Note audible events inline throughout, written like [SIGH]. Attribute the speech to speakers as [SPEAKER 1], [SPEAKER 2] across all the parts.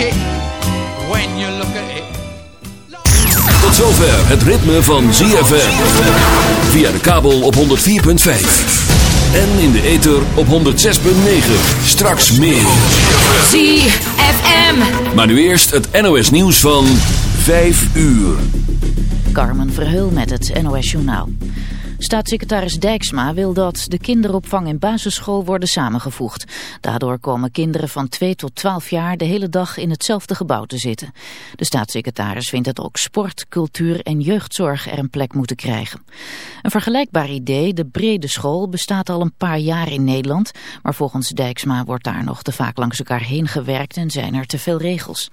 [SPEAKER 1] shit when you look at it.
[SPEAKER 2] Tot zover het ritme van ZFM. Via de kabel op 104.5. En in de ether op 106.9. Straks meer.
[SPEAKER 3] ZFM.
[SPEAKER 2] Maar nu eerst het NOS nieuws van 5 uur.
[SPEAKER 4] Carmen Verheul met het NOS Journaal. Staatssecretaris Dijksma wil dat de kinderopvang en basisschool worden samengevoegd. Daardoor komen kinderen van 2 tot 12 jaar de hele dag in hetzelfde gebouw te zitten. De staatssecretaris vindt dat ook sport, cultuur en jeugdzorg er een plek moeten krijgen. Een vergelijkbaar idee, de brede school, bestaat al een paar jaar in Nederland. Maar volgens Dijksma wordt daar nog te vaak langs elkaar heen gewerkt en zijn er te veel regels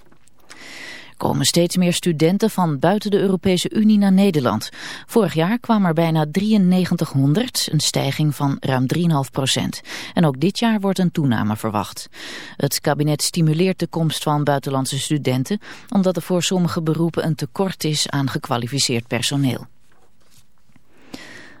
[SPEAKER 4] komen steeds meer studenten van buiten de Europese Unie naar Nederland. Vorig jaar kwamen er bijna 9300, een stijging van ruim 3,5 procent. En ook dit jaar wordt een toename verwacht. Het kabinet stimuleert de komst van buitenlandse studenten... omdat er voor sommige beroepen een tekort is aan gekwalificeerd personeel.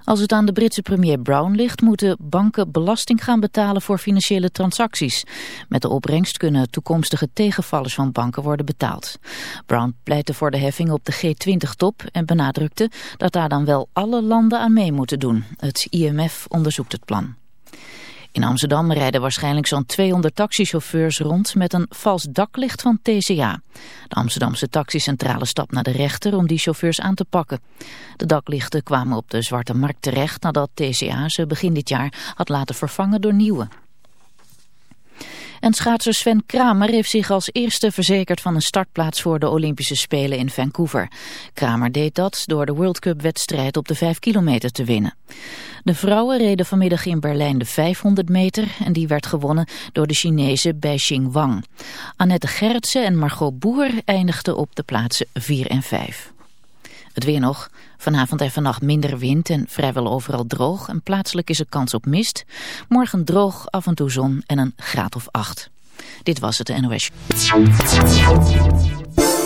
[SPEAKER 4] Als het aan de Britse premier Brown ligt, moeten banken belasting gaan betalen voor financiële transacties. Met de opbrengst kunnen toekomstige tegenvallers van banken worden betaald. Brown pleitte voor de heffing op de G20-top en benadrukte dat daar dan wel alle landen aan mee moeten doen. Het IMF onderzoekt het plan. In Amsterdam rijden waarschijnlijk zo'n 200 taxichauffeurs rond met een vals daklicht van TCA. De Amsterdamse taxicentrale stapt naar de rechter om die chauffeurs aan te pakken. De daklichten kwamen op de Zwarte Markt terecht nadat TCA ze begin dit jaar had laten vervangen door nieuwe. En schaatser Sven Kramer heeft zich als eerste verzekerd van een startplaats voor de Olympische Spelen in Vancouver. Kramer deed dat door de World Cup wedstrijd op de 5 kilometer te winnen. De vrouwen reden vanmiddag in Berlijn de 500 meter en die werd gewonnen door de Chinese Beijing Wang. Annette Gerritsen en Margot Boer eindigden op de plaatsen 4 en 5. Het weer nog. Vanavond en vannacht minder wind en vrijwel overal droog. En plaatselijk is er kans op mist. Morgen droog, af en toe zon en een graad of acht. Dit was het NOS.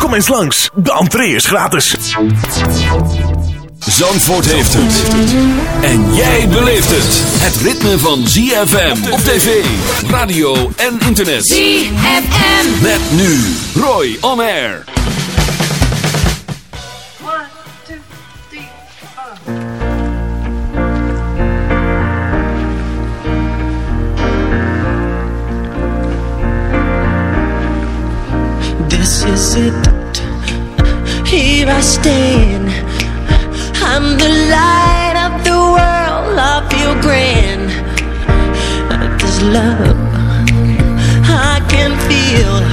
[SPEAKER 5] Kom eens langs, de entree is gratis.
[SPEAKER 2] Zandvoort heeft het. En jij beleeft het. Het ritme van ZFM op tv, radio en internet.
[SPEAKER 3] ZFM.
[SPEAKER 2] Met nu Roy On Air.
[SPEAKER 6] This is it. Here I stand. I'm the light of the world. I feel grand. This love I can feel.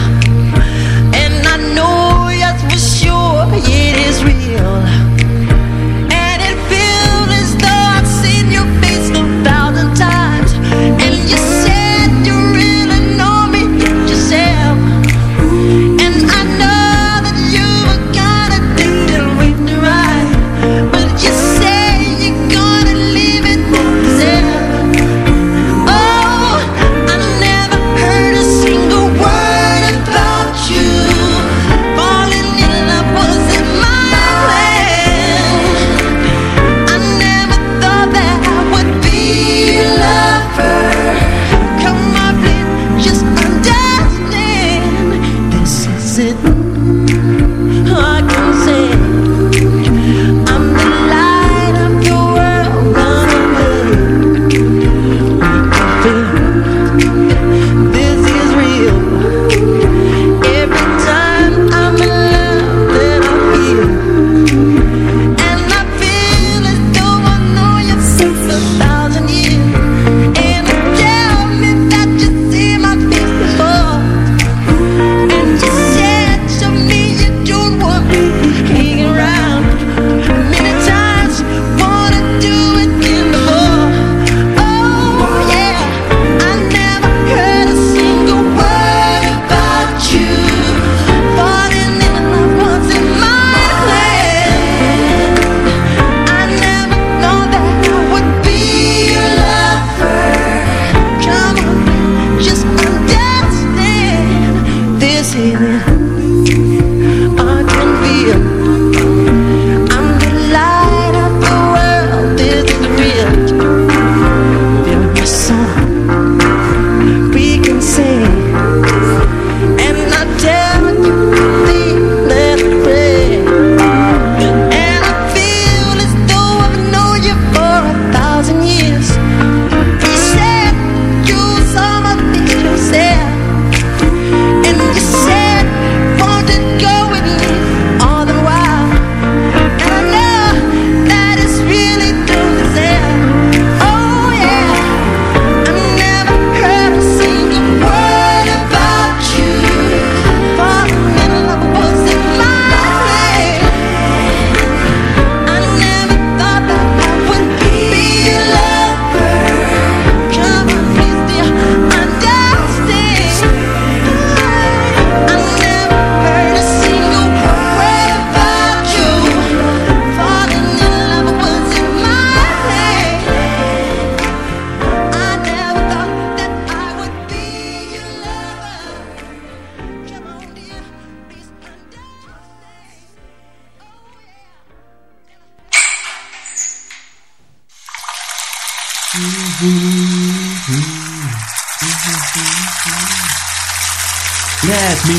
[SPEAKER 7] Let me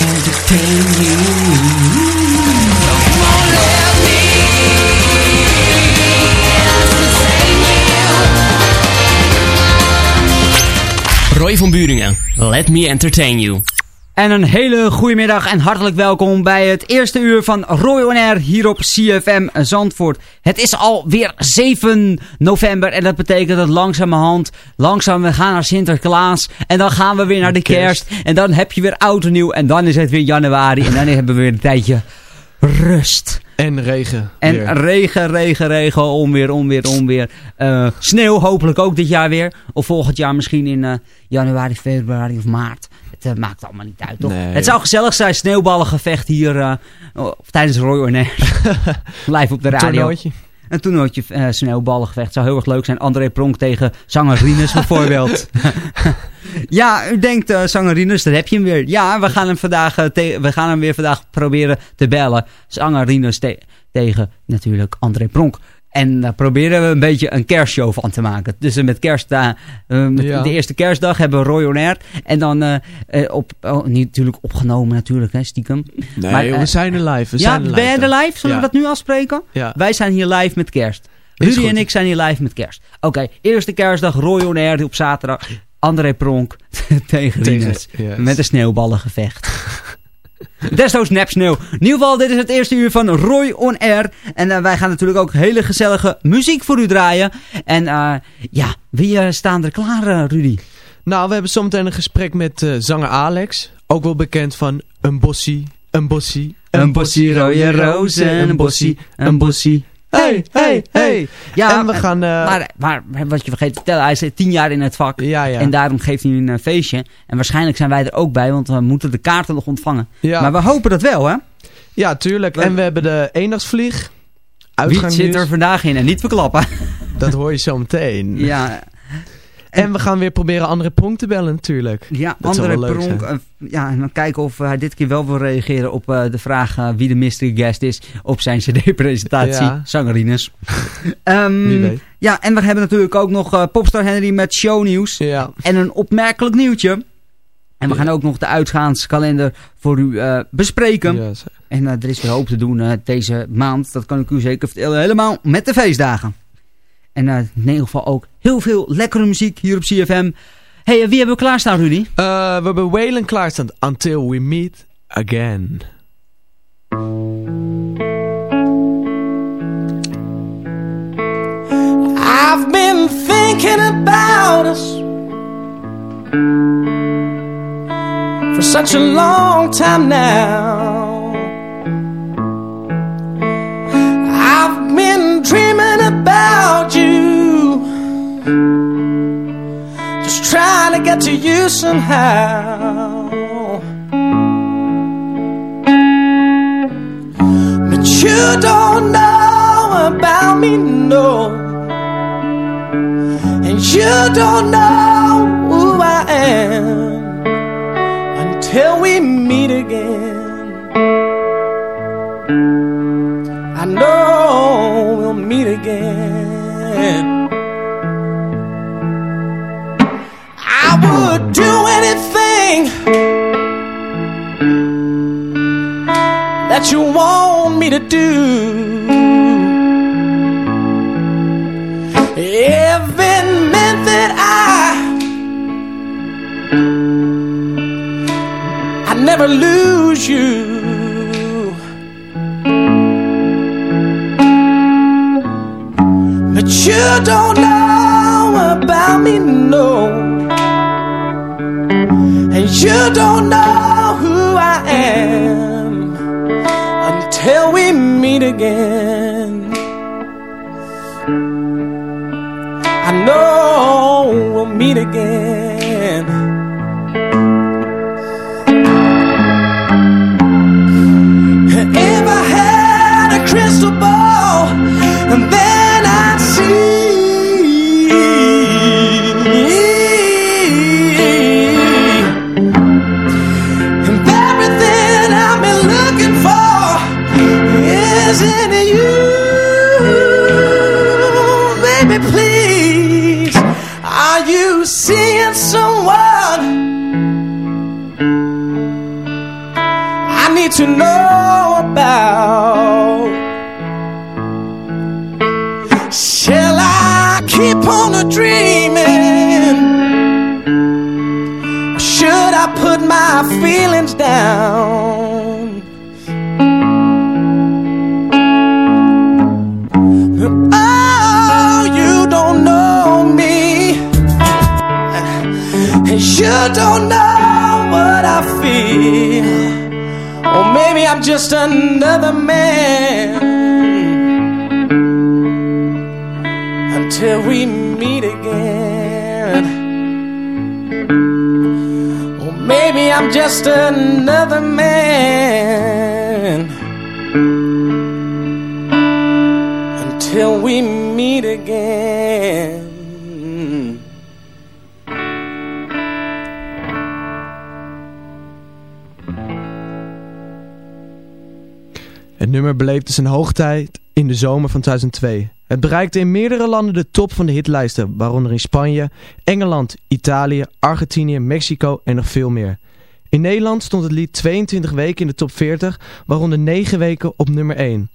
[SPEAKER 7] entertain you.
[SPEAKER 8] Roy van Buringen, Let Me Entertain You.
[SPEAKER 9] En een hele goede middag en hartelijk welkom bij het eerste uur van Roy On Air hier op CFM Zandvoort. Het is alweer 7 november en dat betekent dat langzamerhand, langzaam we gaan naar Sinterklaas en dan gaan we weer naar de kerst. En dan heb je weer oud en nieuw en dan is het weer januari en dan [LAUGHS] hebben we weer een tijdje rust.
[SPEAKER 10] En regen.
[SPEAKER 9] En
[SPEAKER 10] weer.
[SPEAKER 9] regen, regen, regen, onweer, onweer, onweer. Eh, sneeuw hopelijk ook dit jaar weer. Of volgend jaar misschien in eh, januari, februari of maart. Het eh, maakt allemaal niet uit, toch?
[SPEAKER 10] Nee.
[SPEAKER 9] Het zou gezellig zijn, sneeuwballengevecht hier eh, of tijdens Roy Air. [LAUGHS] Live op de radio.
[SPEAKER 10] Toernooitje.
[SPEAKER 9] Een toernooitje uh, sneeuwballengevecht zou heel erg leuk zijn. André Pronk tegen zanger Rinus bijvoorbeeld. [LAUGHS] ja, u denkt uh, zanger Rinus, daar heb je hem weer. Ja, we gaan hem, vandaag, we gaan hem weer vandaag proberen te bellen. Te tegen natuurlijk André Pronk. En daar proberen we een beetje een kerstshow van te maken. Dus met kerst, uh, met ja. de eerste kerstdag hebben we Roy On Air. En dan uh, op, oh, niet natuurlijk opgenomen natuurlijk, hè, stiekem.
[SPEAKER 10] Nee, maar, we zijn er live. We
[SPEAKER 9] ja,
[SPEAKER 10] zijn er
[SPEAKER 9] ben je
[SPEAKER 10] live,
[SPEAKER 9] er live? Zullen
[SPEAKER 10] ja.
[SPEAKER 9] we dat nu afspreken?
[SPEAKER 10] Ja.
[SPEAKER 9] Wij zijn hier live met kerst. Rudy en ik zijn hier live met kerst. Oké, okay, eerste kerstdag Roy On Air op zaterdag. André Pronk [LAUGHS] tegen Rinus. Yes. Met een sneeuwballengevecht. [LAUGHS] Desnoods nep sneeuw. In ieder geval, dit is het eerste uur van Roy On Air. En uh, wij gaan natuurlijk ook hele gezellige muziek voor u draaien. En uh, ja, wie uh, staan er klaar, Rudy?
[SPEAKER 10] Nou, we hebben zometeen een gesprek met zanger Alex. Ook wel bekend van Een Bossie, Een Bossie.
[SPEAKER 9] Een bossie rode rozen, een bossie, een bossie.
[SPEAKER 10] Hey, hey, hey.
[SPEAKER 9] Ja,
[SPEAKER 10] en we gaan... Uh...
[SPEAKER 9] Maar, maar, wat je vergeet te vertellen, hij zit tien jaar in het vak.
[SPEAKER 10] Ja, ja.
[SPEAKER 9] En daarom geeft hij een uh, feestje. En waarschijnlijk zijn wij er ook bij, want we moeten de kaarten nog ontvangen.
[SPEAKER 10] Ja.
[SPEAKER 9] Maar we hopen dat wel, hè?
[SPEAKER 10] Ja, tuurlijk. En we hebben de eendagsvlieg.
[SPEAKER 9] Wie zit er vandaag in? En niet verklappen.
[SPEAKER 10] Dat hoor je zo meteen.
[SPEAKER 9] Ja.
[SPEAKER 10] En, we gaan weer proberen andere Pronk te bellen natuurlijk.
[SPEAKER 9] Ja, dat andere Pronk. Uh, ja, en dan kijken of hij dit keer wel wil reageren op uh, de vraag uh, wie de mystery guest is op zijn [LAUGHS] cd-presentatie.
[SPEAKER 10] Ja.
[SPEAKER 9] Zangerines. [LAUGHS] um,
[SPEAKER 10] weet.
[SPEAKER 9] Ja, en we hebben natuurlijk ook nog Popstar Henry met shownieuws.
[SPEAKER 10] Ja.
[SPEAKER 9] En een opmerkelijk nieuwtje. En we gaan ook nog de uitgaanskalender voor u bespreken. En er is weer hoop te doen deze maand. Dat kan ik u zeker vertellen. Helemaal met de feestdagen. En uh, in ieder geval ook heel veel lekkere muziek hier op CFM. hey, uh, wie hebben we klaarstaan, Rudy?
[SPEAKER 10] Uh, we hebben Waylon klaarstaan. Until we meet again.
[SPEAKER 7] I've been thinking about us For such a long time now I've been dreaming about you trying to get to you somehow. But you don't know about me, no. And you don't know who I am Until we meet again that you want me to do. It meant that I I'd never lose you. But you don't know about me, no. And you don't know who I am until we meet again. I know we'll meet again. Or maybe I'm just another man. Until we meet again. Or maybe I'm just another man.
[SPEAKER 11] Het nummer beleefde zijn hoogtijd in de zomer van 2002. Het bereikte in meerdere landen de top van de hitlijsten, waaronder in Spanje, Engeland, Italië, Argentinië, Mexico en nog veel meer. In Nederland stond het lied 22 weken in de top 40, waaronder 9 weken op nummer 1.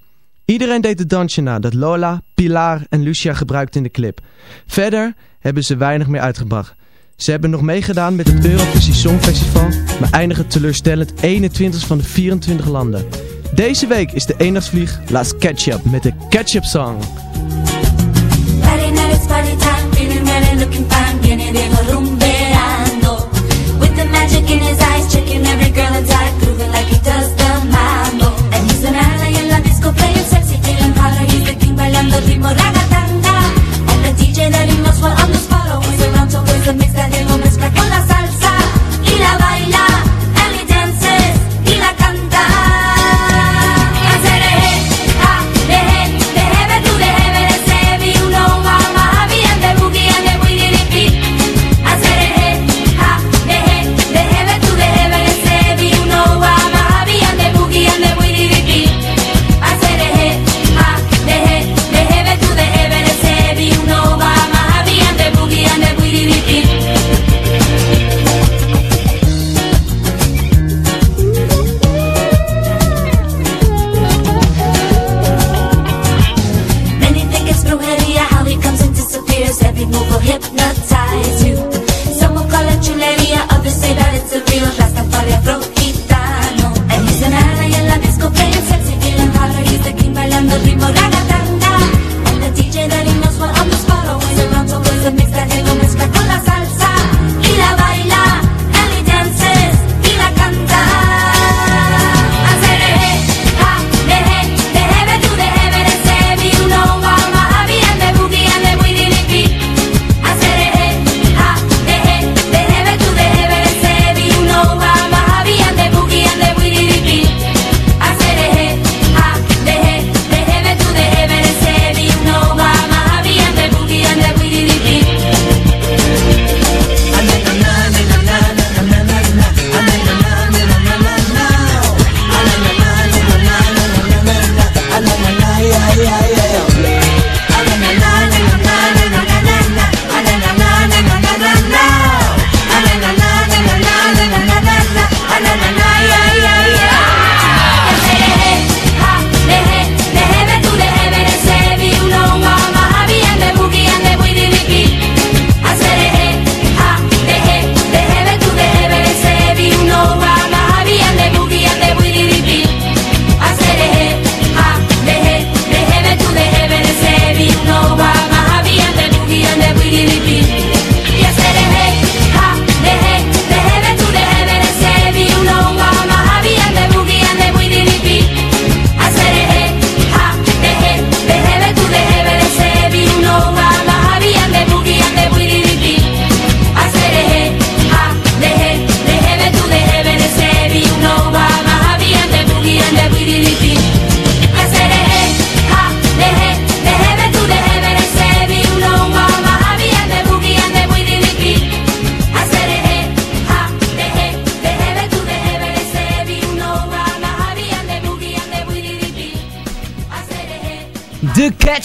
[SPEAKER 11] Iedereen deed het dansje na dat Lola, Pilar en Lucia gebruikten in de clip. Verder hebben ze weinig meer uitgebracht. Ze hebben nog meegedaan met het Eurovisie Songfestival, maar eindigen teleurstellend 21 van de 24 landen. Deze week is de eendagsvlieg catch Ketchup met de Ketchup Song.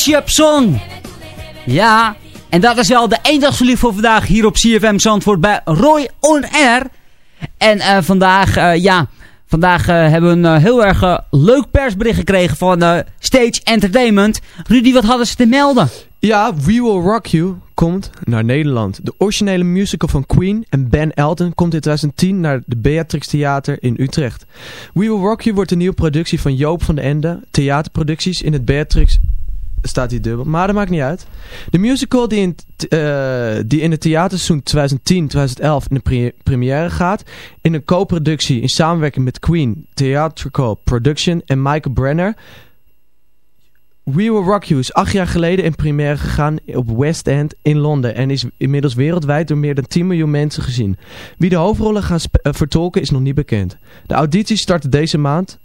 [SPEAKER 9] Jepson. Ja, en dat is wel de eendagsverlief voor vandaag hier op CFM Zandvoort bij Roy On Air. En eh, vandaag, eh, ja, vandaag eh, hebben we een heel erg leuk persbericht gekregen van Stage Entertainment. Rudy, wat hadden ze te melden?
[SPEAKER 10] Ja, We Will Rock You komt naar Nederland. De originele musical van Queen en Ben Elton komt in 2010 naar de Beatrix Theater in Utrecht. We Will Rock You wordt een nieuwe productie van Joop van de Ende, theaterproducties in het Beatrix staat hier dubbel, maar dat maakt niet uit. De musical die in, uh, die in het theaterseizoen 2010-2011 in de pre première gaat, in een co-productie in samenwerking met Queen, Theatrical Production en Michael Brenner. We Will Rock You is acht jaar geleden in première gegaan op West End in Londen en is inmiddels wereldwijd door meer dan 10 miljoen mensen gezien. Wie de hoofdrollen gaan uh, vertolken is nog niet bekend. De auditie starten deze maand.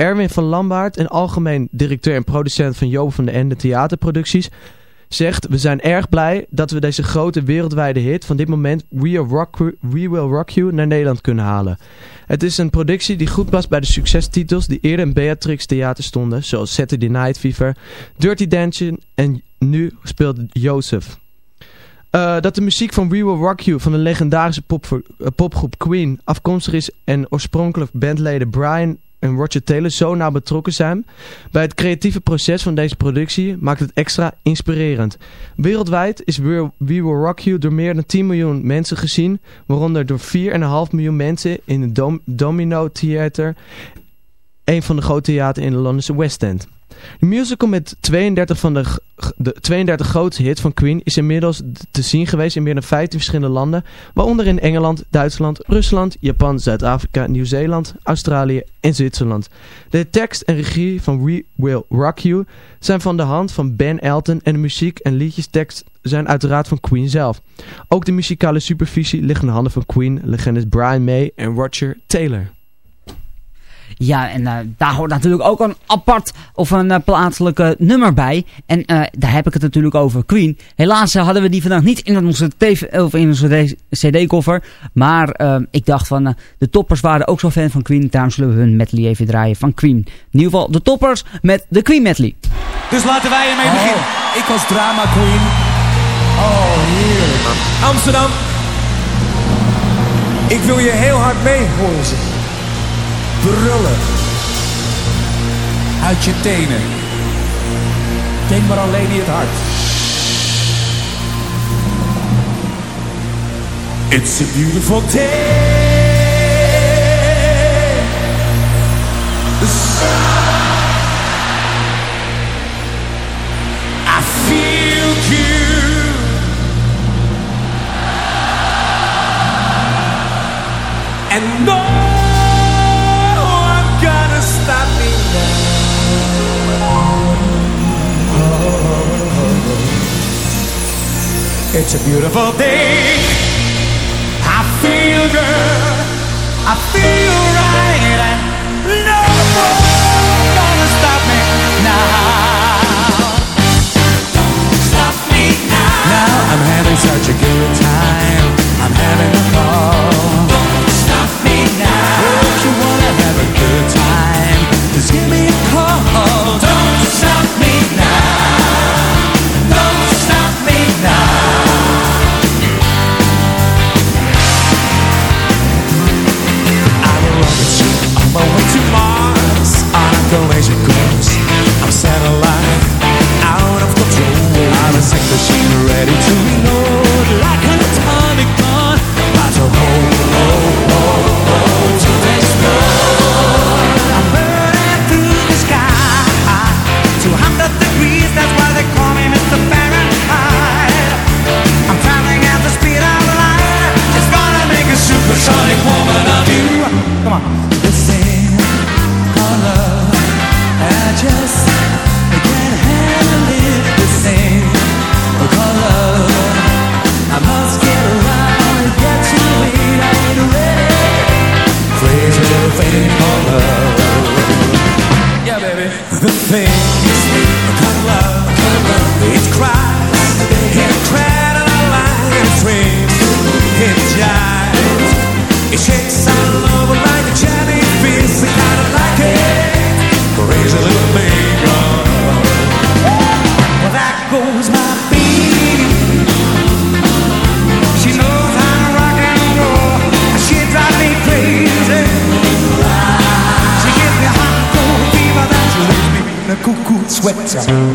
[SPEAKER 10] Erwin van Lambaard, een algemeen directeur en producent van Joop van de Ende Theaterproducties, zegt... We zijn erg blij dat we deze grote wereldwijde hit van dit moment We Will Rock, You naar Nederland kunnen halen. Het is een productie die goed past bij de succestitels die eerder in Beatrix Theater stonden, zoals Saturday Night Fever, Dirty Dancing en nu speelt Joseph. Uh, dat de muziek van We Will Rock You van de legendarische pop, uh, popgroep Queen afkomstig is en oorspronkelijk bandleden Brian en Roger Taylor zo nauw betrokken zijn bij het creatieve proces van deze productie maakt het extra inspirerend. Wereldwijd is We Will Rock You door meer dan 10 miljoen mensen gezien, waaronder door 4,5 miljoen mensen in het Dom Domino Theater, een van de grote theaters in de Londense West End. De musical met 32 van de, de 32 grootste hits van Queen is inmiddels te zien geweest in meer dan 15 verschillende landen, waaronder in Engeland, Duitsland, Rusland, Japan, Zuid-Afrika, Nieuw-Zeeland, Australië en Zwitserland. De tekst en regie van We Will Rock You zijn van de hand van Ben Elton en de muziek en liedjestekst zijn uiteraard van Queen zelf. Ook de muzikale supervisie ligt in de handen van Queen-legendes Brian May en Roger Taylor.
[SPEAKER 9] Ja, en uh, daar hoort natuurlijk ook een apart of een uh, plaatselijke nummer bij. En uh, daar heb ik het natuurlijk over Queen. Helaas hadden we die vandaag niet in onze, TV, of in onze cd-koffer. Maar ik dacht van, de toppers waren ook zo fan van Queen. Daarom zullen we hun medley even draaien van Queen. In ieder geval de toppers met de Queen medley.
[SPEAKER 12] Dus laten wij ermee oh, beginnen.
[SPEAKER 13] Ik als drama queen. Oh, heerlijk.
[SPEAKER 12] Amsterdam.
[SPEAKER 13] Ik wil je heel hard mee horen zingen brullen. Uit je tenen. Denk maar alleen in het hart. It's a beautiful day. Beautiful day. I feel good. I feel right. And no one's gonna stop me now. Don't stop me now. Now I'm having such a good time. Ready to Tchau.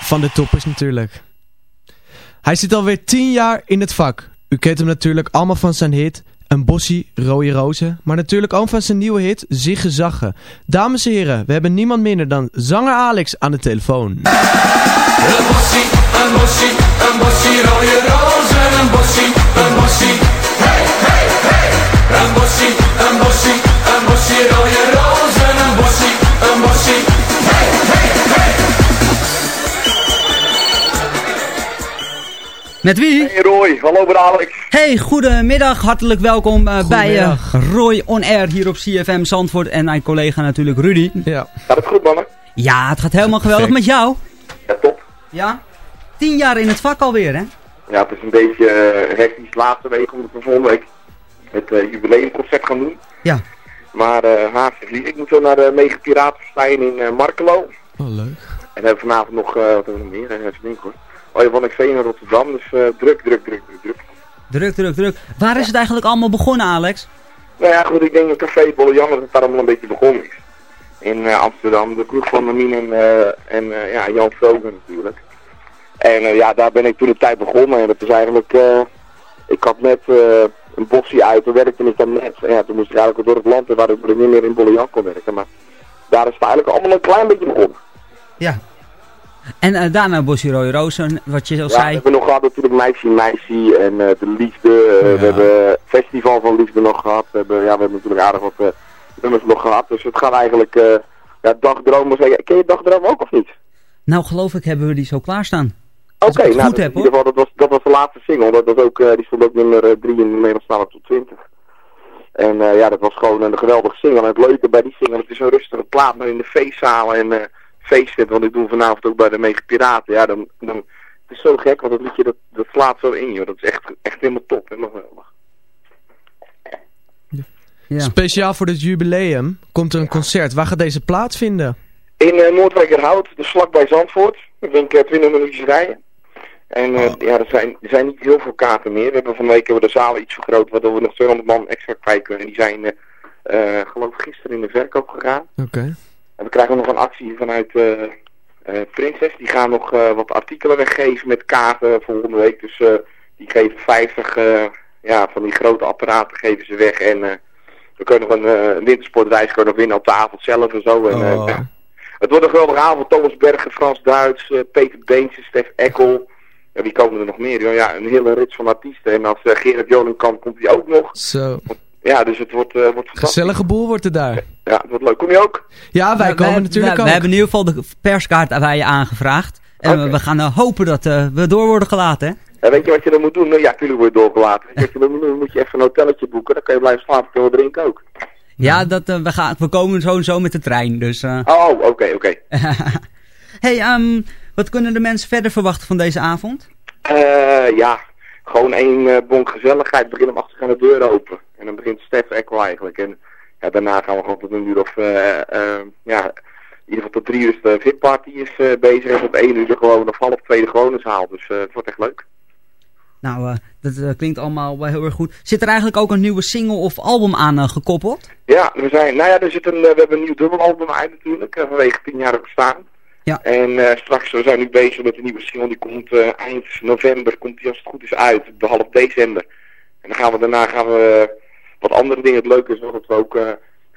[SPEAKER 13] Van de toppers natuurlijk. Hij zit alweer 10 jaar in het vak. U kent hem natuurlijk allemaal van zijn hit Een bossie rode rozen. Maar natuurlijk ook van zijn nieuwe hit Zigge Zagge. Dames en heren, we hebben niemand minder dan zanger Alex aan de telefoon.
[SPEAKER 10] Een bossie, een bossie, een bossie rode rozen. Een bossie, een bossie, hey, hey, hey. Een bossie, een bossie, een bossie rode
[SPEAKER 9] Met wie?
[SPEAKER 14] Hey Roy, hallo met Alex.
[SPEAKER 9] Hey, goedemiddag. Hartelijk welkom eh, bij eh. Roy On Air hier op CFM Zandvoort. En mijn collega natuurlijk Rudy.
[SPEAKER 13] Ja.
[SPEAKER 14] Gaat het goed mannen?
[SPEAKER 9] Ja, het gaat helemaal geweldig met jou.
[SPEAKER 14] Ja, top.
[SPEAKER 9] Ja? Tien jaar in het vak alweer, hè?
[SPEAKER 14] Ja, het is een beetje uh, hectisch laatste week omdat we volgende week het uh, jubileumconcert gaan doen.
[SPEAKER 9] Ja.
[SPEAKER 14] Maar uh, haast lief, ik moet zo naar de Mega in uh, Markelo.
[SPEAKER 10] Oh, leuk.
[SPEAKER 14] En we hebben vanavond nog, eh, wat hebben we nog meer? Even denken hoor. Oh van ik in Rotterdam, dus eh, druk, druk, druk, druk, druk.
[SPEAKER 9] Druk, druk, druk. Waar is het eigenlijk allemaal begonnen, Alex?
[SPEAKER 14] Nou ja, goed, ik denk dat Café Bolle dat het daar allemaal een beetje begonnen is. In eh, Amsterdam, de kroeg van Mamien en, eh, en eh, ja, Jan Vroger natuurlijk. En eh, ja, daar ben ik toen de tijd begonnen en dat is eigenlijk, eh, ik had net eh, een boxie uit, toen werkte ik dan net. En ja, toen moest ik eigenlijk door het land en waardoor ik niet meer in Bolle Jan kon werken. Maar daar is het eigenlijk allemaal een klein beetje begonnen.
[SPEAKER 9] Ja. En eh, daarna Bosje Roy Rozen, wat je al
[SPEAKER 14] Ja, we
[SPEAKER 9] zei.
[SPEAKER 14] hebben nog gehad natuurlijk Meisje Meisje en eh, De Liefde. eh, We hebben Festival van Liefde nog gehad. We hebben, ja, we hebben natuurlijk aardig wat nummers nog gehad. Dus het gaat eigenlijk, ja, Dagdromen. Ken je Dagdromen ook of niet?
[SPEAKER 9] Nou, geloof ik hebben we die zo klaarstaan.
[SPEAKER 14] Oké, nou,
[SPEAKER 9] goed
[SPEAKER 14] dat-
[SPEAKER 9] heb,
[SPEAKER 14] in ieder geval, dat was, dat was de laatste single. Dat was ook, eh, die stond ook nummer 3 in de Nederlandstalige tot 20. En ja, dat was gewoon een geweldige single. En het leuke bij die single, het is een rustige plaat, maar in de feestzalen en eh feesten, want ik doe vanavond ook bij de Mega Piraten, ja, dan, dan, het is zo gek, want dat liedje, dat, dat slaat zo in, joh. Dat is echt, echt helemaal top, helemaal geweldig.
[SPEAKER 10] Speciaal voor dit jubileum komt er een concert. Waar gaat deze plaatsvinden?
[SPEAKER 14] In uh, Noordwijkerhout, dus vlakbij Zandvoort. Ik denk uh, 20 minuutjes rijden. En uh, ja, er zijn, er zijn niet heel veel kaarten meer. We hebben van de week hebben we de zalen iets vergroot, waardoor we nog 200 man extra kwijt kunnen. En die zijn, uh, geloof ik, gisteren in de verkoop gegaan.
[SPEAKER 10] Oké. Okay.
[SPEAKER 14] En we krijgen nog een actie vanuit uh, Prinses. Die gaan nog uh, wat artikelen weggeven met kaarten volgende week. Dus uh, die geven 50 ja, van die grote apparaten geven ze weg. En we kunnen nog een, wintersportreis kunnen winnen op de avond zelf en zo. En,
[SPEAKER 10] oh.
[SPEAKER 14] ja. Het wordt een geweldige avond. Thomas Bergen, Frans Duits, Peter Beentje, Stef Ekkel. Ja, wie komen er nog meer? Ja, een hele rits van artiesten. En als Gerard Jolenkamp komt hij ook nog.
[SPEAKER 10] Zo.
[SPEAKER 14] Ja, dus het wordt, uh, wordt
[SPEAKER 10] Gezellige boel wordt er daar.
[SPEAKER 14] Ja, het wordt leuk. Kom je ook?
[SPEAKER 10] Ja, wij komen wij, natuurlijk
[SPEAKER 9] wij,
[SPEAKER 10] ook.
[SPEAKER 9] We hebben in ieder geval de perskaart bij je aangevraagd. En okay. we, we, gaan uh, hopen dat uh, we door worden gelaten, hè?
[SPEAKER 14] Ja, weet je wat je dan moet doen? Nou, ja, natuurlijk word je doorgelaten. Weet je, dan moet je even een hotelletje boeken. Dan kan je blijven slapen. Kunnen we drinken ook.
[SPEAKER 9] Ja, dat, uh, we, gaan, we komen sowieso met de trein, dus... Uh...
[SPEAKER 14] Oh, oké, okay, oké. Okay. [LAUGHS]
[SPEAKER 9] hey, um, wat kunnen de mensen verder verwachten van deze avond?
[SPEAKER 14] Uh, ja, gewoon één uh, bonk gezelligheid. Begin om achter gaan de deur open. En dan begint Stef Ekkel eigenlijk. En ja, daarna gaan we gewoon tot een uur of... ja, in ieder geval tot drie uur de VIP-party is bezig. En tot één uur de gewone of half twee de gewone zaal. Dus het wordt echt leuk.
[SPEAKER 9] Nou, uh, dat uh, klinkt allemaal uh, heel erg goed. Zit er eigenlijk ook een nieuwe single of album aan gekoppeld?
[SPEAKER 14] Ja, we zijn, nou ja, er zit een, we hebben een nieuw dubbelalbum uit natuurlijk, vanwege het tienjarig bestaan.
[SPEAKER 9] Ja.
[SPEAKER 14] En straks, we zijn nu bezig met een nieuwe single, die komt eind november, komt die als het goed is uit, de half december. En dan gaan we daarna gaan we wat andere dingen. Het leuke is dat we ook,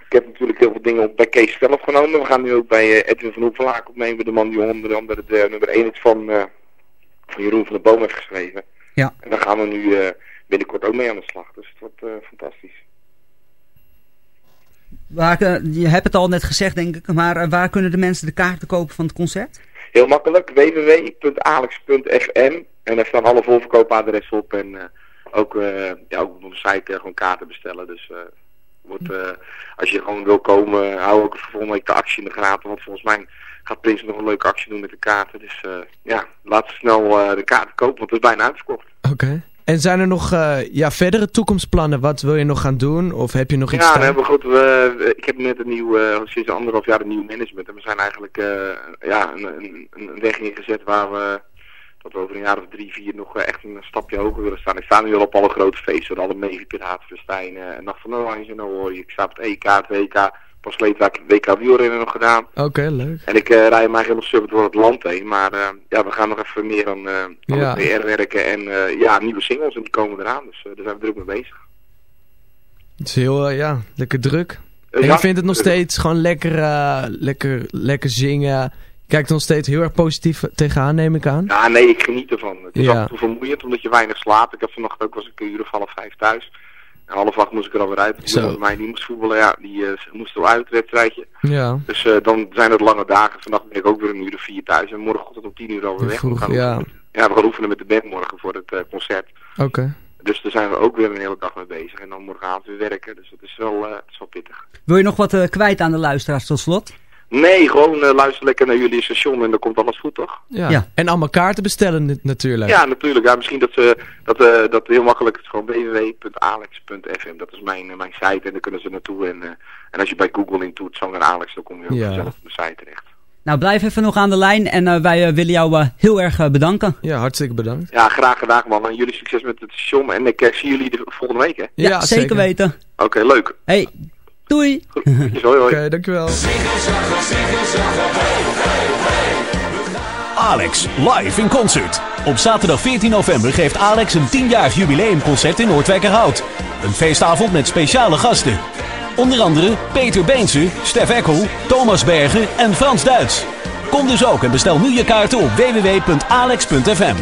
[SPEAKER 14] ik heb natuurlijk heel veel dingen op bij Kees zelf genomen. We gaan nu ook bij Edwin van Hoevelaak opnemen, de man die onder andere de nummer 1 is van, van Jeroen van der Boom heeft geschreven.
[SPEAKER 9] Ja.
[SPEAKER 14] En daar gaan we nu binnenkort ook mee aan de slag. Dus het wordt fantastisch.
[SPEAKER 9] Waar, je hebt het al net gezegd, denk ik. Maar waar kunnen de mensen de kaarten kopen van het concert?
[SPEAKER 14] Heel makkelijk. www.alex.fm En daar staan alle volverkoopadressen op. En ook, ja, ook op de site gewoon kaarten bestellen. Dus wordt, als je gewoon wil komen, hou ook volgende week de actie in de gaten. Want volgens mij gaat Prins nog een leuke actie doen met de kaarten. Dus uh, ja, we snel uh, de kaarten kopen, want het is bijna uitverkocht.
[SPEAKER 10] Oké. Okay. En zijn er nog uh, ja, verdere toekomstplannen? Wat wil je nog gaan doen? Of heb je nog iets
[SPEAKER 14] Ja, maar goed, we, ik heb net een nieuw, sinds anderhalf jaar een nieuw management. En we zijn eigenlijk ja, een, een, een, weg ingezet waar we, dat we over een jaar of drie, vier nog echt een stapje hoger willen staan. Ik sta nu al op alle grote feesten, alle mega piratenfestijnen, Nacht van Oranje, nou hoor je, ik sta op het EK, het WK pas heb ik WK wielrennen nog gedaan.
[SPEAKER 10] Oké, okay, leuk.
[SPEAKER 14] En ik uh, rij maar helemaal sub door het land heen. Maar uh, ja, we gaan nog even meer aan, uh, aan ja. het PR werken. En ja, nieuwe singles en die komen eraan. Dus daar zijn we druk mee bezig.
[SPEAKER 10] Het is heel, ja, lekker druk. en ja, je vindt het nog steeds gewoon lekker, lekker, lekker zingen. Je kijkt nog steeds heel erg positief tegenaan, neem ik aan.
[SPEAKER 14] Ja, nee, ik geniet ervan. Het is ja. af en toe vermoeiend, omdat je weinig slaapt. Ik heb vanochtend ook was ik een uur of half vijf thuis. En half acht moest ik er alweer uit. Die mij die moest voetballen, ja, die uh, moest er uit, het wedstrijdje.
[SPEAKER 10] Ja.
[SPEAKER 14] Dus uh, dan zijn het lange dagen. Vannacht ben ik ook weer een uur of vier thuis. En morgen tot om tien uur alweer weg.
[SPEAKER 10] Vroeg,
[SPEAKER 14] we gaan
[SPEAKER 10] ja.
[SPEAKER 14] Oefenen. ja, we gaan oefenen met de band morgen voor het uh, concert.
[SPEAKER 10] Oké. Okay.
[SPEAKER 14] Dus daar zijn we ook weer een hele dag mee bezig. En dan morgenavond weer werken. Dus dat is wel, het is wel pittig.
[SPEAKER 9] Wil je nog wat kwijt aan de luisteraars tot slot?
[SPEAKER 14] Nee, gewoon uh, luister lekker naar jullie station en dan komt alles goed, toch?
[SPEAKER 10] Ja. ja. En allemaal kaarten bestellen natuurlijk.
[SPEAKER 14] Ja, natuurlijk. Ja, misschien dat ze dat, uh, dat heel makkelijk is gewoon www.alex.fm. Dat is mijn, uh, mijn site en daar kunnen ze naartoe. En, en als je bij Google intoet, zo naar Alex, dan kom je ook ja. zelf op de site terecht.
[SPEAKER 9] Nou, blijf even nog aan de lijn en eh, wij eh, willen jou eh, heel erg eh, bedanken.
[SPEAKER 10] Ja, hartstikke bedankt.
[SPEAKER 14] Ja, graag gedaan man. En jullie succes met het station. En ik eh, zie jullie de volgende week, hè?
[SPEAKER 9] Ja, zeker, weten.
[SPEAKER 14] Oké, leuk.
[SPEAKER 9] Hey, doei.
[SPEAKER 14] Hoi, hoi.
[SPEAKER 10] Oké, dankjewel.
[SPEAKER 15] Alex, live in concert. Op zaterdag 14 november geeft Alex een 10-jarig jubileumconcert in Noordwijkerhout. Een feestavond met speciale gasten. Onder andere Peter Beense, Stef Ekkel, Thomas Bergen en Frans Duits. Kom dus ook en bestel nu je kaarten op www.alex.fm.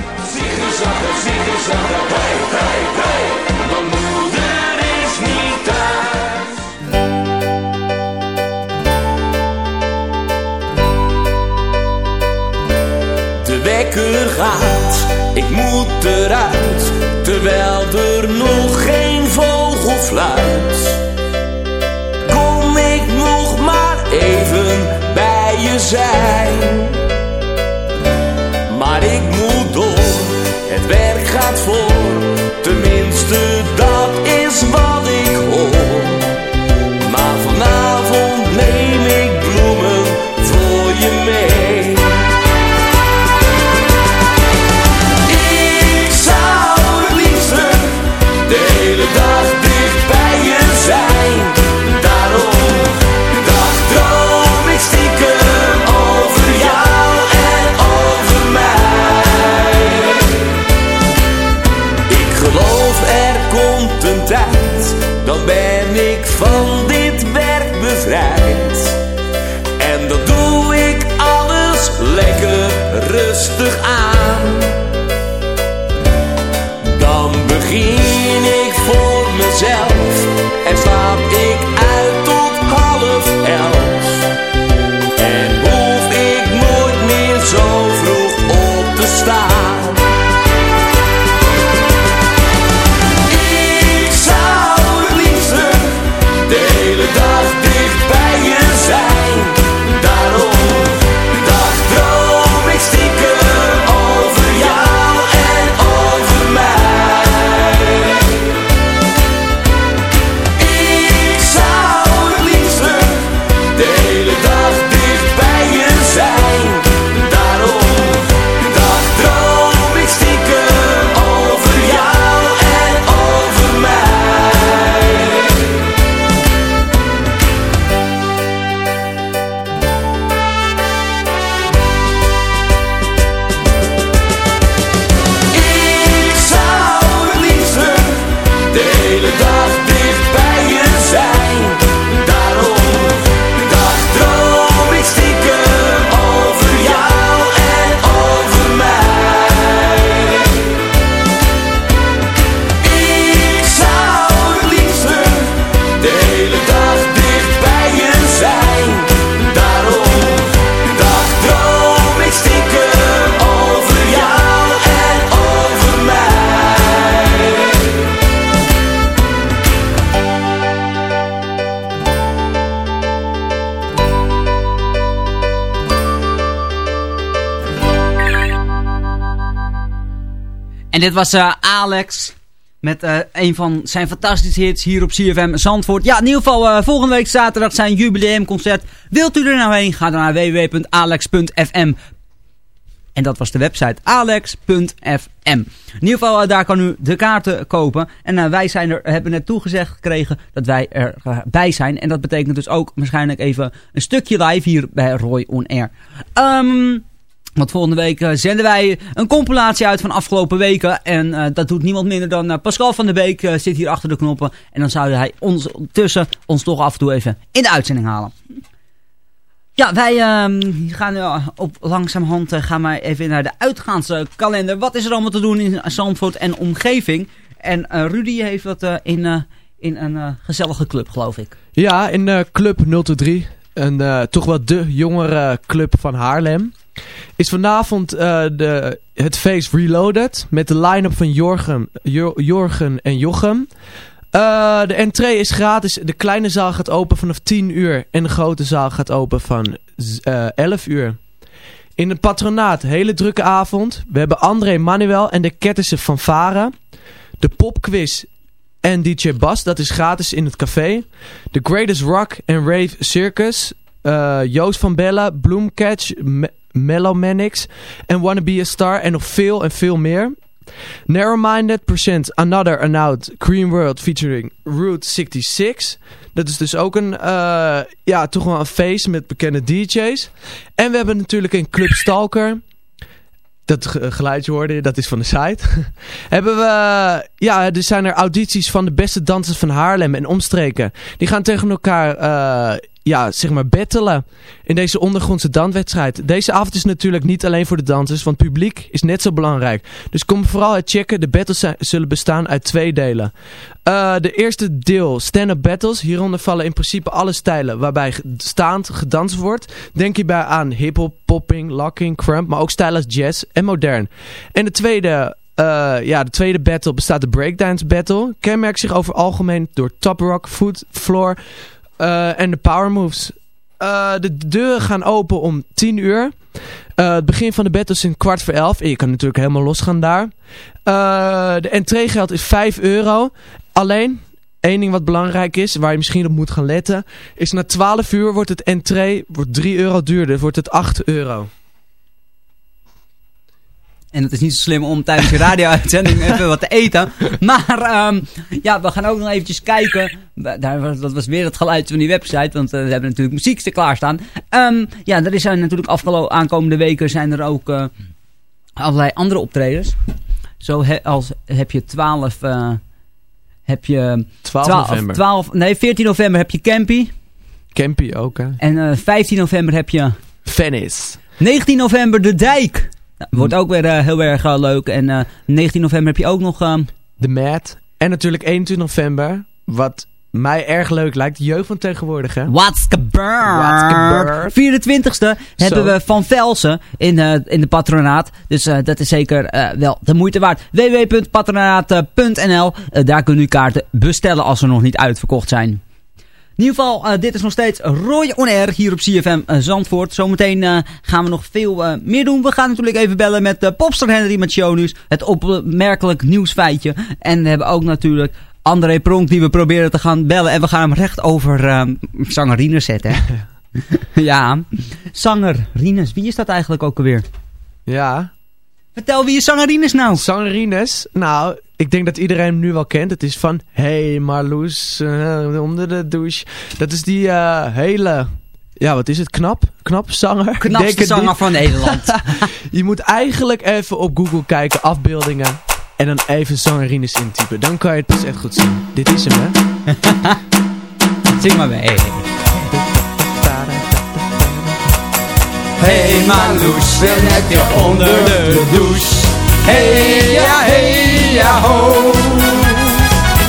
[SPEAKER 3] De wekker gaat, ik moet eruit, terwijl er nog geen vogel fluit. Kom ik nog maar even bij je zijn. Maar ik moet door, het werk gaat voor, tenminste dat is wat ik hoor. Maar vanavond dit
[SPEAKER 9] was eh, Alex met eh, een van zijn fantastische hits hier op CFM Zandvoort. Ja, in ieder geval eh, volgende week zaterdag zijn jubileumconcert. Wilt u er nou heen? Ga dan naar www.alex.fm. En dat was de website alex.fm. In ieder geval, daar kan u de kaarten kopen. En wij zijn er, hebben net toegezegd gekregen dat wij erbij zijn. En dat betekent dus ook waarschijnlijk even een stukje live hier bij Roy On Air. Ehm... Want volgende week eh, zenden wij een compilatie uit van afgelopen weken. En eh, dat doet niemand minder dan eh, Pascal van der Beek. zit hier achter de knoppen. En dan zou hij ons tussen ons toch af en toe even in de uitzending halen. Ja, wij ehm, gaan uh, op langzamerhand gaan maar even naar de uitgaanskalender. Wat is er allemaal te doen in Zandvoort en omgeving? En Rudy heeft wat in, in een gezellige club, geloof ik.
[SPEAKER 10] Ja, in Club 023. Een toch wel de jongere club van Haarlem. Is vanavond de, het feest Reloaded. Met de line-up van Jorgen, Jorgen en Jochem. Uh, de entree is gratis. De kleine zaal gaat open vanaf 10 uur. En de grote zaal gaat open van uh, 11 uur. In het patronaat, hele drukke avond. We hebben André Manuel en de Ketterse van Varen. De popquiz en DJ Bas, dat is gratis in het café. The Greatest Rock and Rave Circus. eh, Joost van Bella, Bloomcatch, Melomanics en Wanna Be A Star en nog veel en veel meer. Narrow-Minded presents Another Anout Green World featuring Route 66. Dat is dus ook een, eh, ja, toch wel een feest met bekende DJ's. En we hebben natuurlijk een Club Stalker. Dat ge- geluidje hoorde dat is van de site. [LAUGHS] hebben we, ja, er zijn er audities van de beste dansers van Haarlem en omstreken. Die gaan tegen elkaar, eh, ja, zeg maar, battelen in deze ondergrondse danswedstrijd. Deze avond is natuurlijk niet alleen voor de dansers, want publiek is net zo belangrijk. Dus kom vooral uit checken. De battles zullen bestaan uit twee delen. Eh, de eerste deel, stand-up battles. Hieronder vallen in principe alle stijlen waarbij staand gedanst wordt. Denk hierbij aan hip-hop, popping, locking, crump, maar ook stijlen als jazz en modern. En de tweede, eh, ja, de tweede battle bestaat de breakdance battle. Kenmerkt zich over algemeen door top rock, foot, floor en de power moves. Eh, de deuren gaan open om 10 uur. Eh, het begin van de battle is een kwart voor elf. En je kan natuurlijk helemaal losgaan daar. Eh, de entreegeld is 5 euro. Alleen, één ding wat belangrijk is, waar je misschien op moet gaan letten, is na 12 uur wordt het entree wordt 3 euro duurder. Wordt het 8 euro.
[SPEAKER 9] En het is niet zo slim om tijdens je radio-uitzending [LAUGHS] even wat te eten. Maar ehm, ja, we gaan ook nog eventjes kijken. Daar, was- dat was weer het geluid van die website. Want eh, we hebben natuurlijk muziek te klaarstaan. Ehm ja, er zijn natuurlijk afgelopen aankomende weken zijn er ook eh, allerlei andere optredens. Zo he- als heb je 12... eh, heb je
[SPEAKER 10] 12
[SPEAKER 9] twaalf-
[SPEAKER 10] november.
[SPEAKER 9] 12, nee, 14 november heb je Campy.
[SPEAKER 10] Campy ook, hè?
[SPEAKER 9] En eh 15 november heb je...
[SPEAKER 10] Venice.
[SPEAKER 9] 19 november De Dijk. Nou, wordt ook weer eh, heel erg eh, leuk. En eh 19 november heb je ook nog... ehm,
[SPEAKER 10] De Mad. En natuurlijk 21 november. Wat mij erg leuk lijkt. De jeugd van tegenwoordig, hè?
[SPEAKER 9] What's gebeurd? 24ste hebben we Van Velsen in, eh, in de patronaat. Dus eh, dat is zeker eh, wel de moeite waard. www.patronaat.nl Eh, Daar kunt u kaarten bestellen als ze nog niet uitverkocht zijn. In ieder geval, eh, dit is nog steeds Roy On Air hier op CFM eh, Zandvoort. Zometeen eh, gaan we nog veel meer doen. We gaan natuurlijk even bellen met Popster Henry met shownieuws. Het opmerkelijk nieuwsfeitje. En we hebben ook natuurlijk André Pronk die we proberen te gaan bellen. En we gaan hem recht over uh, zanger Rinus zetten. [LAUGHS] Ja, zanger Rinus. Wie is dat eigenlijk ook alweer?
[SPEAKER 10] Ja.
[SPEAKER 9] Vertel, wie is zanger Rinus nou?
[SPEAKER 10] Zanger Rinus? Nou, ik denk dat iedereen hem nu wel kent. Het is van Hey Marloes, uh, onder de douche. Dat is die uh, hele... Ja, wat is het? Knap? Knap zanger?
[SPEAKER 9] Knapste zanger van Nederland. [LAUGHS] [LAUGHS]
[SPEAKER 10] je moet eigenlijk even op Google kijken, afbeeldingen. En dan even zanger Rinus intypen. Dan kan je het pas echt goed zien. Dit is hem, hè? [LAUGHS]
[SPEAKER 9] Zing maar mee.
[SPEAKER 3] Hey Marloes, wat heb je onder de douche? Hey ja, hey ja ho.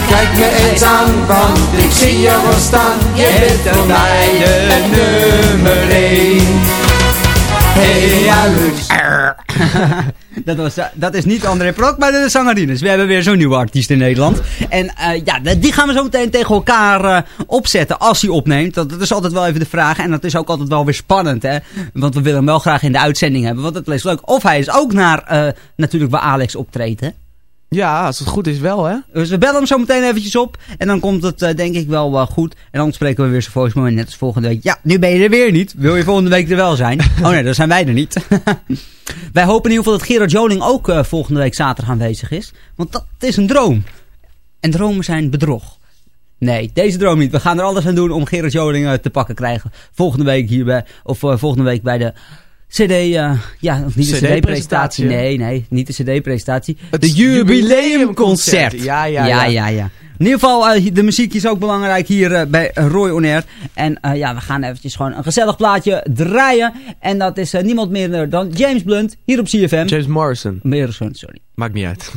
[SPEAKER 3] Kijk me eens aan, want ik zie je wel staan. Je bent voor mij de nummer 1. Hey ja, Loes. [LAUGHS]
[SPEAKER 9] dat, was, dat is niet André Prok, maar de zangerines. We hebben weer zo'n nieuwe artiest in Nederland. En uh, ja, die gaan we zo meteen tegen elkaar uh, opzetten als hij opneemt. Dat, is altijd wel even de vraag. En dat is ook altijd wel weer spannend, hè. Want we willen hem wel graag in de uitzending hebben. Want dat is leuk. Of hij is ook naar, natuurlijk waar Alex optreedt.
[SPEAKER 10] Ja, als het goed is wel, hè?
[SPEAKER 9] Dus we bellen hem zo meteen eventjes op. En dan komt het uh, denk ik wel goed. En dan spreken we weer zijn voicemail net als volgende week. Ja, nu ben je er weer niet. Wil je volgende week er wel zijn? Oh nee, dan zijn wij er niet. [LAUGHS] wij hopen in ieder geval dat Gerard Joling ook uh, volgende week zaterdag aanwezig is. Want dat is een droom. En dromen zijn bedrog. Nee, deze droom niet. We gaan er alles aan doen om Gerard Joling te pakken krijgen. Volgende week hierbij. Of volgende week bij de... CD, uh, ja, of niet de CD-presentatie. CD nee, nee, niet de CD-presentatie. De jubileumconcert.
[SPEAKER 10] Ja, ja,
[SPEAKER 9] ja. ja, ja. In ieder geval, uh, de muziek is ook belangrijk hier uh, bij Roy On Air. En ja, we gaan eventjes gewoon een gezellig plaatje draaien. En dat is niemand meer dan James Blunt, hier op CFM.
[SPEAKER 10] James Morrison.
[SPEAKER 9] Morrison, sorry.
[SPEAKER 10] Maakt niet uit.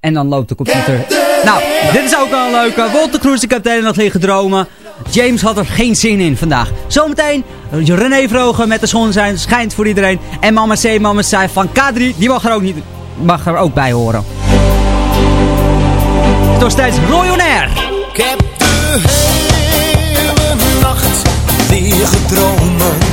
[SPEAKER 9] En dan loopt de computer. Nou, dit is ook wel een leuke. Walter Cruz, ik heb de hele nacht liggen dromen. James had er geen zin in vandaag. Zometeen René Vrogen met de zon zijn. Schijnt voor iedereen. En Mama C, Mama C van K3. Die mag er ook, niet, mag er ook bij horen. Nog steeds Roy On Air.
[SPEAKER 3] Ik heb de hele nacht liggen dromen.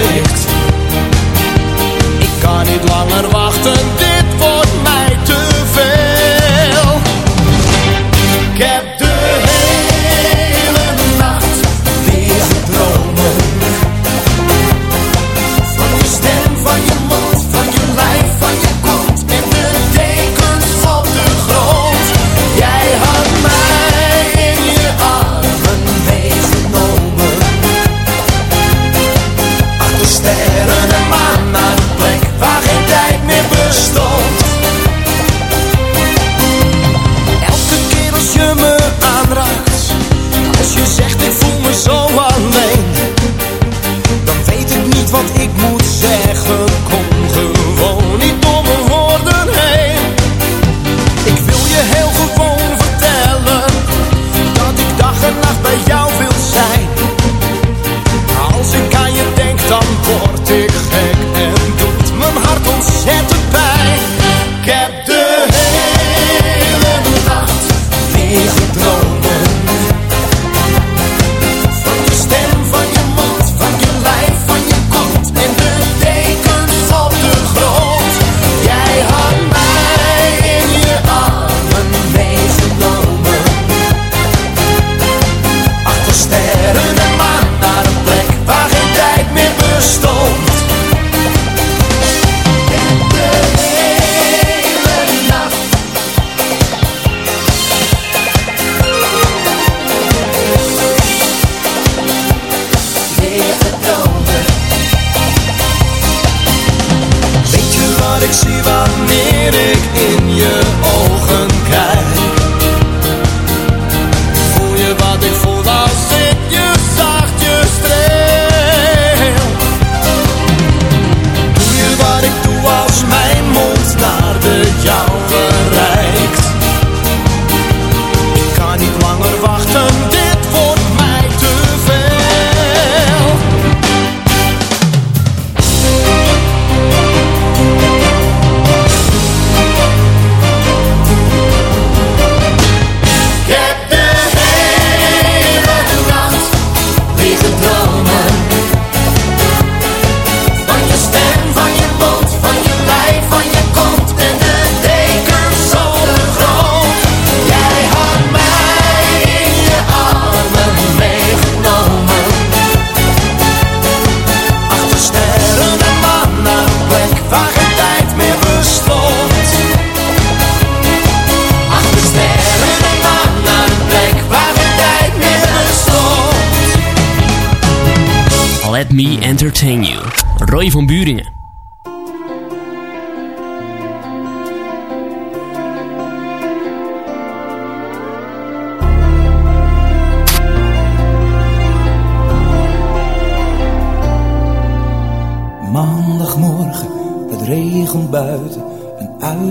[SPEAKER 16] light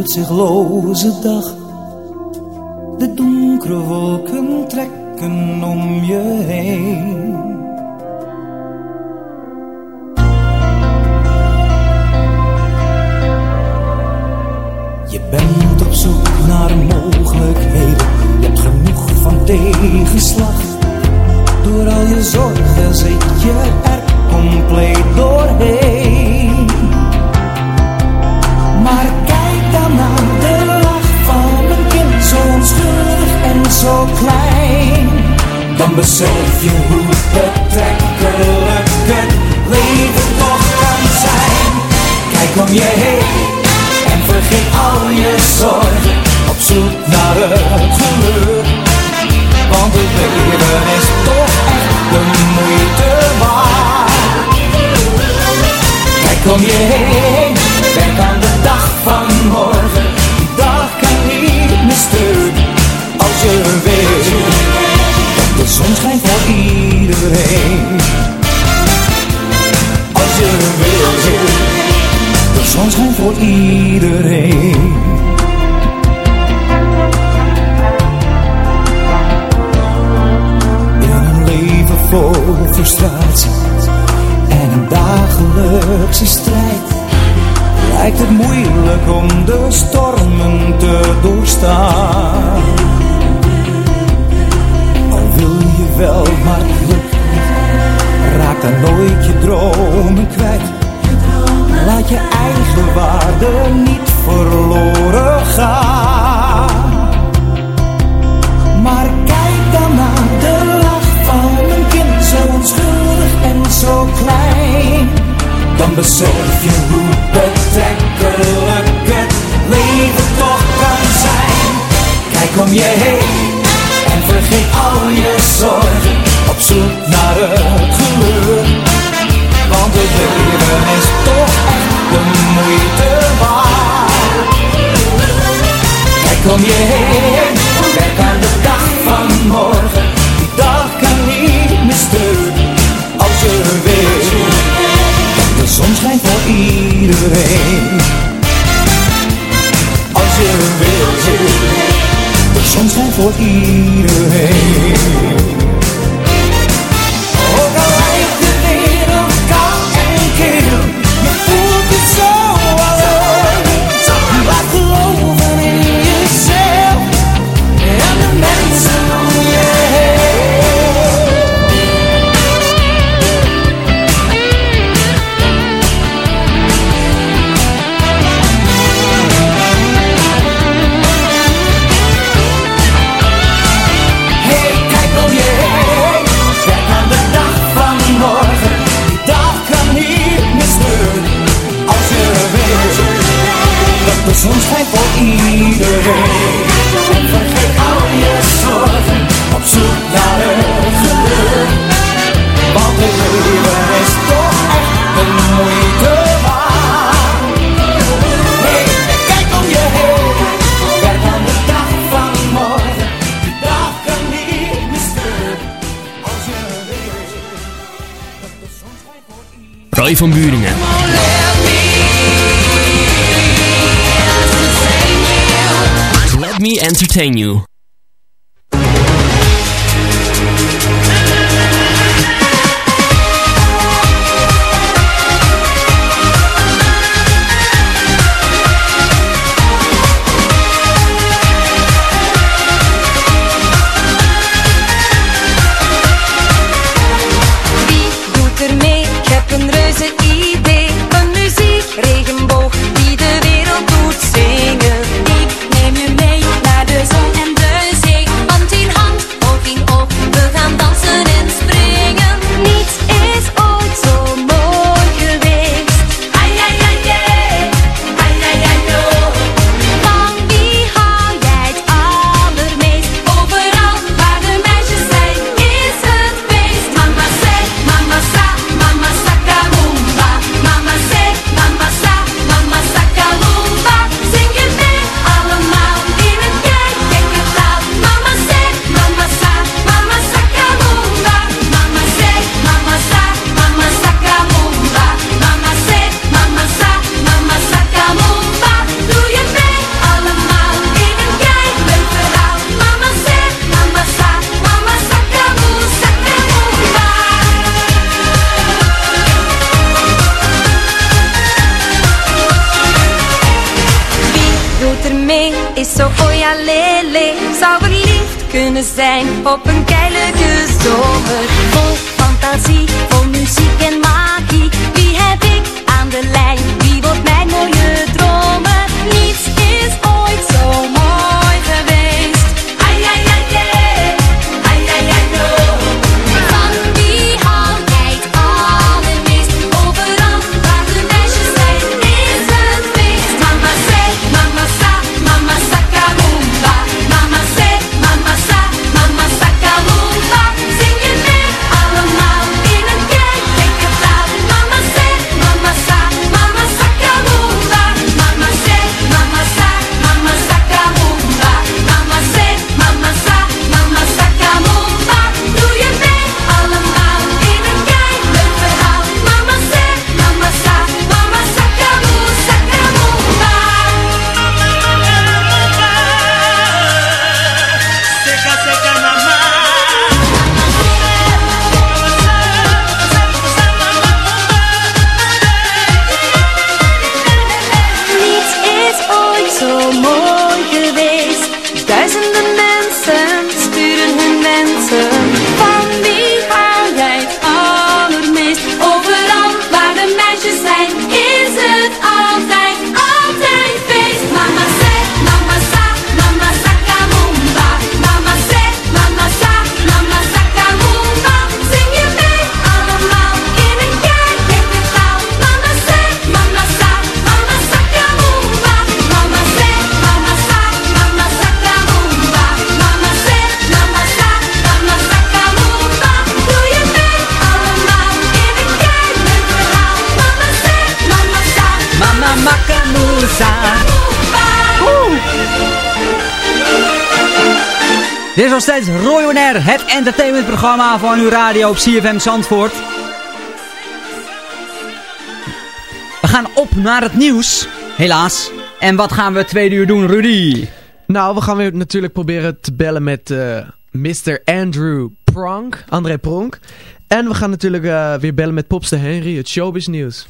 [SPEAKER 16] uitzichtloze dag. kijk kom je heen en vergeet al je zorgen. Op zoek naar het geluk, want het leven is toch echt de moeite waard. Kijk om je heen, denk aan de dag van morgen. Die dag kan niet meer als je weet. De zon schijnt voor iedereen. voor iedereen. In een leven vol frustratie en een dagelijkse strijd. Lijkt het moeilijk om de stormen te doorstaan. Al wil je wel, maar lukt raak dan nooit je dromen kwijt Laat je eigen waarde niet verloren gaan. Maar kijk dan naar de lach van een kind, zo onschuldig en zo klein. Dan besef je hoe betrekkelijk het leven toch kan zijn. Kijk om je heen en vergeet al je zorgen op zoek naar het geluk. Want het leven is toch moeite waard. Kijk om je heen, werk aan de dag van morgen. Die dag kan niet mislukken als je wil. weet. De zon schijnt voor iedereen.
[SPEAKER 11] Als je wil. wilt, de zon schijnt
[SPEAKER 9] voor iedereen. Nog steeds Roy Air, het entertainmentprogramma van uw radio op CFM Zandvoort. We gaan op naar het nieuws, helaas. En wat gaan we tweede uur doen, Rudy?
[SPEAKER 10] Nou, we gaan weer natuurlijk proberen te bellen met eh, Mr. Andrew Pronk, André Pronk. En we gaan natuurlijk eh, weer bellen met Popster Henry, het showbiz nieuws.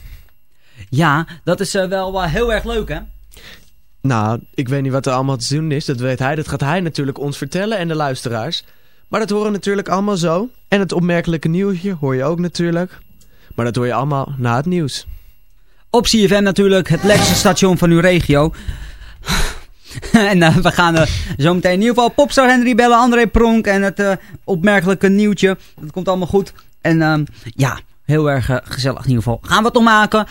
[SPEAKER 9] Ja, dat is wel wel heel erg leuk, hè?
[SPEAKER 10] Nou, ik weet niet wat er allemaal te doen is. Dat weet hij. Dat gaat hij natuurlijk ons vertellen en de luisteraars. Maar dat horen natuurlijk allemaal zo. En het opmerkelijke nieuwtje hoor je ook natuurlijk. Maar dat hoor je allemaal na het nieuws.
[SPEAKER 9] Op CFM natuurlijk, het lekkerste station van uw regio. [LAUGHS] en eh, we gaan zo meteen in ieder geval Popstar Henry bellen, André Pronk en het uh, opmerkelijke nieuwtje. Dat komt allemaal goed. En ehm, ja, heel erg gezellig in ieder geval. Gaan we het nog maken.